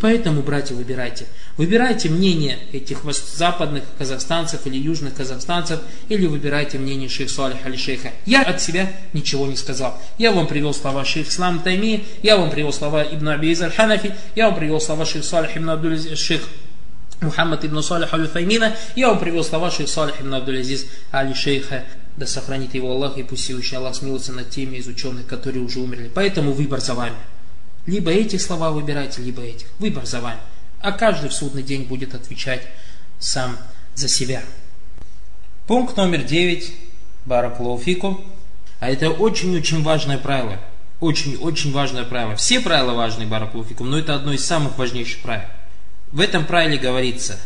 Поэтому, братья, выбирайте. Выбирайте мнение этих западных казахстанцев или южных казахстанцев, или выбирайте мнение шейх Салиха или шейха. Я от себя ничего не сказал. Я вам привел слова шейх Ислам Тайми, я вам привел слова Ибн Абиз Аль-Ханафи, я вам привел слова шейх Салих ибн Абдуль шейх Мухаммад ибн Салих аль я вам привел слова шейх Салих ибн Абдул-Азиз аль-Шейха, да сохранит его Аллах, и пусть Всевышний Аллах смилуется над теми из ученых, которые уже умерли. Поэтому выбор за вами. Либо эти слова выбирайте, либо этих. Выбор за вами. А каждый в судный день будет отвечать сам за себя. Пункт номер девять. Баракулуфику. А это очень-очень важное правило. Очень-очень важное правило. Все правила важны, Баракулуфику, но это одно из самых важнейших правил. В этом правиле говорится,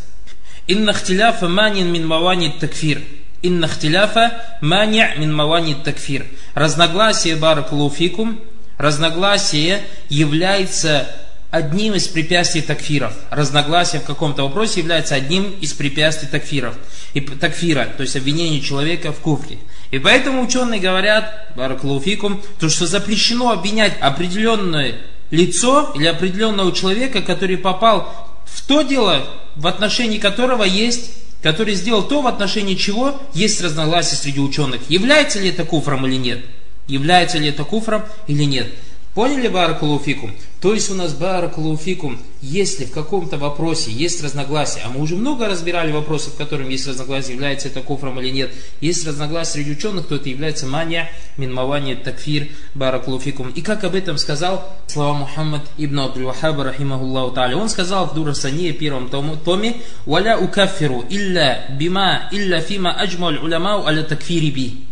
«Инна хтиляфа манин мин мавани такфир». «Инна хтиляфа мани мин мавани такфир». Разногласие, баракулуфикум, разногласие является одним из препятствий такфиров. Разногласие в каком-то вопросе является одним из препятствий такфиров. И такфира, то есть обвинение человека в куфре. И поэтому ученые говорят, баракулуфикум, то, что запрещено обвинять определенное лицо или определенного человека, который попал в то дело, в отношении которого есть, который сделал то, в отношении чего есть разногласия среди ученых. Является ли это куфром или нет? Является ли это куфром или нет? Поняли, Баракулуфикум? То есть у нас, Баракулуфикум, если в каком-то вопросе есть разногласия, а мы уже много разбирали вопросы, в которых есть разногласия, является это куфром или нет, есть разногласия среди ученых, то это является мания, минмавания, такфир, Баракулуфикум. И как об этом сказал слова Мухаммад ибн Абдул-Вахаба, рахимахуллаху та'аля, он сказал в Дурасане, первом томе, «Валя укаффиру илля бима илля фима аджмаль уламау аля такфири би».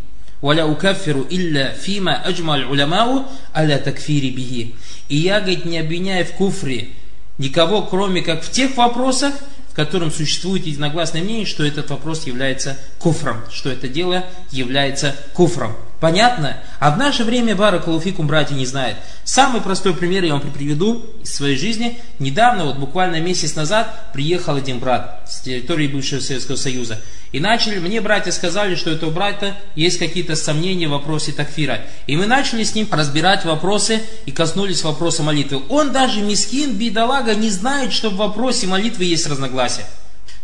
«Валя укаффиру илля фима аджмаль уламау аля такфири биги». И я, говорит, не обвиняю в куфре никого, кроме как в тех вопросах, в котором существует единогласное мнение, что этот вопрос является куфром, что это дело является куфром. Понятно? А в наше время Баракалуфикум братья не знает. Самый простой пример я вам приведу из своей жизни. Недавно, вот буквально месяц назад, приехал один брат с территории бывшего Советского Союза. И начали, мне братья сказали, что у этого брата есть какие-то сомнения в вопросе такфира. И мы начали с ним разбирать вопросы и коснулись вопроса молитвы. Он даже мискин, бедолага, не знает, что в вопросе молитвы есть разногласия.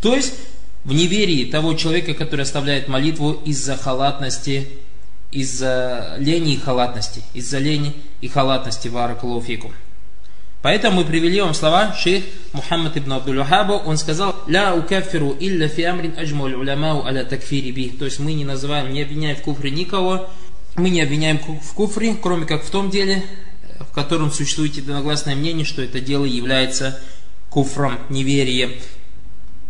То есть, в неверии того человека, который оставляет молитву из-за халатности из-за лени и халатности, из-за лени и халатности варакалуфику. Поэтому мы привели вам слова шейх Мухаммад ибн Абдул Он сказал, «Ля укафиру илля фи амрин аджмуль уламау аля такфири би». То есть мы не называем, не обвиняем в куфре никого, мы не обвиняем в куфре, кроме как в том деле, в котором существует единогласное мнение, что это дело является куфром, неверием.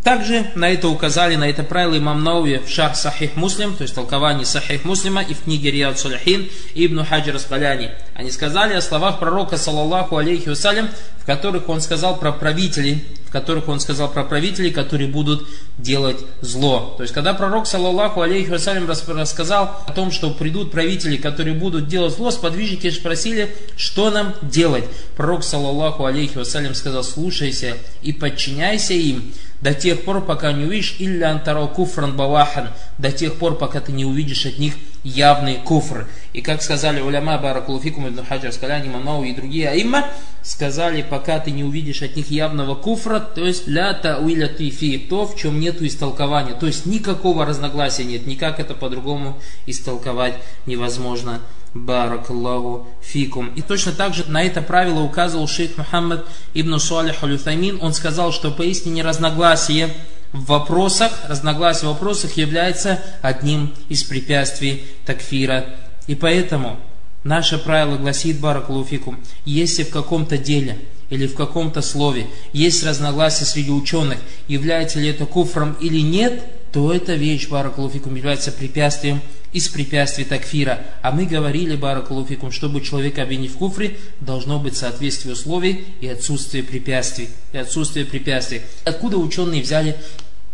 Также на это указали, на это правило имам Науи в Шар Сахих Муслим, то есть толкование Сахих Муслима и в книге Риад Салихин и Ибн Хаджир Аскаляни. Они сказали о словах пророка, саллаллаху алейхи вассалям, в которых он сказал про правителей, в которых он сказал про правителей, которые будут делать зло. То есть, когда пророк, саллаллаху алейхи вассалям, рассказал о том, что придут правители, которые будут делать зло, сподвижники спросили, что нам делать. Пророк, саллаллаху алейхи вассалям, сказал, слушайся и подчиняйся им, до тех пор, пока не увидишь илля антарау куфран бавахан, до тех пор, пока ты не увидишь от них явный куфр. И как сказали уляма Баракулуфикум ибн Хаджар Скаляни, Манау и другие аимма, сказали, пока ты не увидишь от них явного куфра, то есть ля тауиля тифи, то, в чем нету истолкования. То есть никакого разногласия нет, никак это по-другому истолковать невозможно. Баракаллаху фикум. И точно так же на это правило указывал шейх Мухаммад ибн Суалих аль Он сказал, что поистине разногласие в вопросах, разногласие в вопросах является одним из препятствий такфира. И поэтому наше правило гласит, Баракалуфикум, если в каком-то деле или в каком-то слове есть разногласия среди ученых, является ли это куфром или нет, то эта вещь, Баракалуфикум, является препятствием из препятствий такфира. А мы говорили, Баракалуфикум, чтобы человек обвинить в куфре, должно быть соответствие условий и отсутствие препятствий. И отсутствие препятствий. Откуда ученые взяли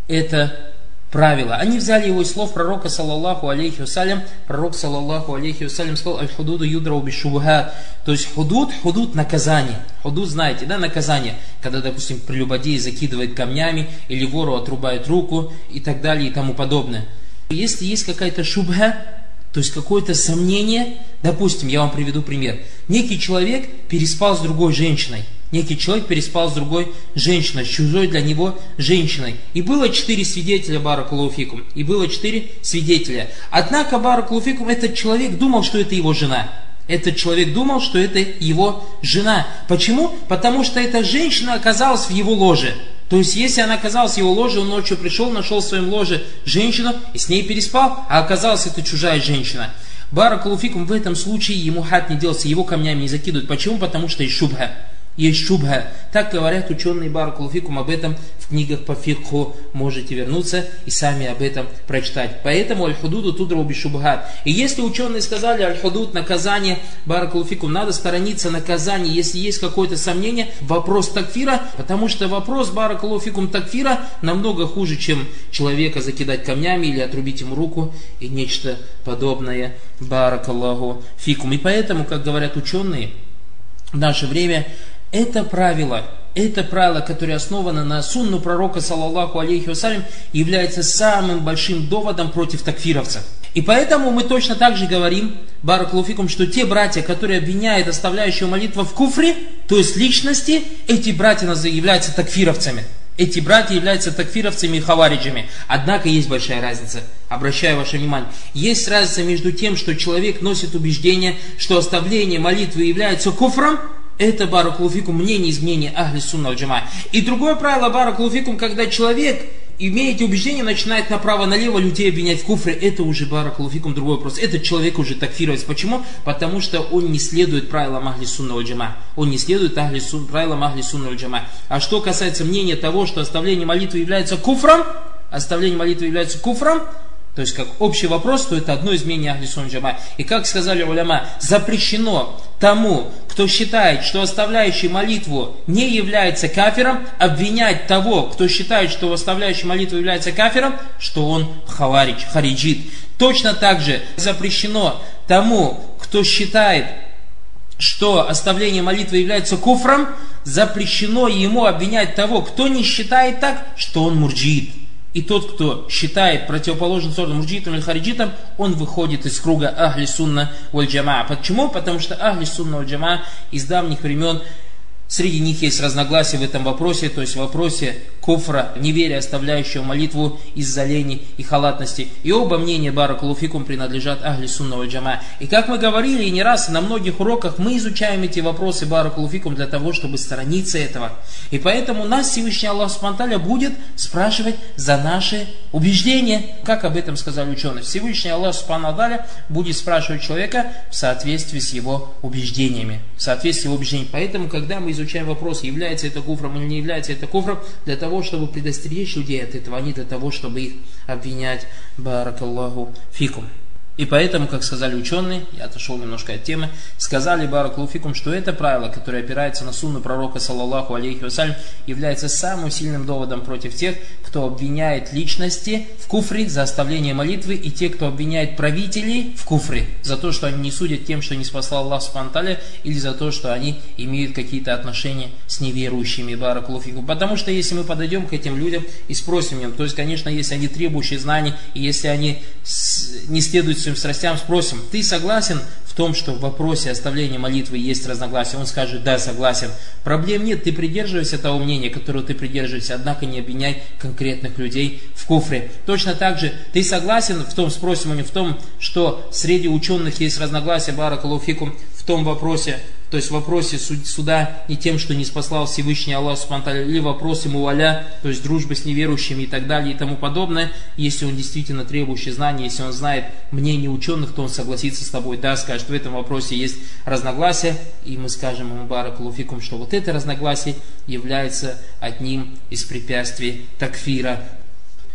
это правило. Они взяли его из слов пророка, саллаллаху алейхи вассалям. Пророк, саллаллаху алейхи вассалям, сказал, аль-худуду юдрау бишубха. То есть худуд, худуд наказание. Худуд знаете, да, наказание. Когда, допустим, прелюбодей закидывает камнями, или вору отрубает руку, и так далее, и тому подобное. Если есть какая-то шубха, то есть какое-то сомнение, допустим, я вам приведу пример. Некий человек переспал с другой женщиной. Некий человек переспал с другой женщиной, с чужой для него женщиной. И было четыре свидетеля Баракулуфикум. И было четыре свидетеля. Однако Баракулуфикум, этот человек думал, что это его жена. Этот человек думал, что это его жена. Почему? Потому что эта женщина оказалась в его ложе. То есть, если она оказалась в его ложе, он ночью пришел, нашел в своем ложе женщину и с ней переспал, а оказалась это чужая женщина. Баракулуфикум в этом случае ему хат не делается, его камнями не закидывают. Почему? Потому что есть шубха есть шубха. Так говорят ученые Баракулфикум об этом в книгах по фикху. Можете вернуться и сами об этом прочитать. Поэтому аль-худуду тудра уби шубхат. И если ученые сказали аль-худуд, наказание Баракулфикум, надо сторониться наказания, если есть какое-то сомнение, вопрос такфира, потому что вопрос Баракулфикум такфира намного хуже, чем человека закидать камнями или отрубить ему руку и нечто подобное. Баракаллаху. И поэтому, как говорят ученые, в наше время это правило, это правило, которое основано на сунну пророка, саллаллаху алейхи вассалям, является самым большим доводом против такфировцев. И поэтому мы точно так же говорим, Баракулуфикум, что те братья, которые обвиняют оставляющего молитву в куфре, то есть личности, эти братья являются такфировцами. Эти братья являются такфировцами и хавариджами. Однако есть большая разница. Обращаю ваше внимание. Есть разница между тем, что человек носит убеждение, что оставление молитвы является куфром, это баракулуфикум мнение изменения ахли сунна джама. И другое правило баракулуфикум, когда человек, имея эти убеждения, начинает направо-налево людей обвинять в куфре, это уже баракулуфикум другой вопрос. Этот человек уже такфируется. Почему? Потому что он не следует правилам ахли сунна джама. Он не следует ахли сун, правилам ахли сунна джама. А что касается мнения того, что оставление молитвы является куфром, оставление молитвы является куфром, то есть, как общий вопрос, то это одно из мнений Ахлисун Джама. И как сказали уляма, запрещено тому, кто считает, что оставляющий молитву не является кафером, обвинять того, кто считает, что оставляющий молитву является кафером, что он хаварич, хариджит. Точно так же запрещено тому, кто считает, что оставление молитвы является куфром, запрещено ему обвинять того, кто не считает так, что он мурджит. И тот, кто считает противоположным сторону мурджитом или хариджитом, он выходит из круга أهل السنة والجماعة. Почему? Потому что أهل السنة والجماعة из давних времен Среди них есть разногласия в этом вопросе, то есть в вопросе куфра, неверия, оставляющего молитву из-за лени и халатности. И оба мнения بارك الله فيكم принадлежат أهل السنة والجماعة. И как мы говорили и не раз, на многих уроках мы изучаем эти вопросы بارك الله فيكم для того, чтобы сторониться этого. И поэтому нас Всевышний Аллах Субтитры будет спрашивать за наши убеждения. Как об этом сказали ученые. Всевышний Аллах Субтитры будет спрашивать человека в соответствии с его убеждениями. В соответствии с его убеждениями. Поэтому, когда мы изучаем вопрос, является это куфром или не является это куфром, для того, чтобы предостеречь людей от этого, а не для того, чтобы их обвинять. Баракаллаху фикум. И поэтому, как сказали ученые, я отошел немножко от темы, сказали Баракулуфикум, что это правило, которое опирается на сунну пророка, саллаллаху алейхи вассалям, является самым сильным доводом против тех, кто обвиняет личности в куфре за оставление молитвы, и те, кто обвиняет правителей в куфре за то, что они не судят тем, что не спасал Аллах Субтитры, или за то, что они имеют какие-то отношения с неверующими Баракулуфикум. Потому что если мы подойдем к этим людям и спросим им, то есть, конечно, если они требующие знаний, и если они не следуют своим страстям, спросим, ты согласен в том, что в вопросе оставления молитвы есть разногласия? Он скажет, да, согласен. Проблем нет, ты придерживаешься того мнения, которого ты придерживаешься, однако не обвиняй конкретных людей в куфре. Точно так же, ты согласен в том, спросим они, в том, что среди ученых есть разногласия, баракалуфикум, в том вопросе, то есть в вопросе суда не тем, что не спасал Всевышний Аллах Субтитры, или в вопросе муваля, то есть дружбы с неверующими и так далее и тому подобное, если он действительно требующий знания, если он знает мнение ученых, то он согласится с тобой, да, скажет, в этом вопросе есть разногласия, и мы скажем ему баракалуфикум, что вот это разногласие является одним из препятствий такфира,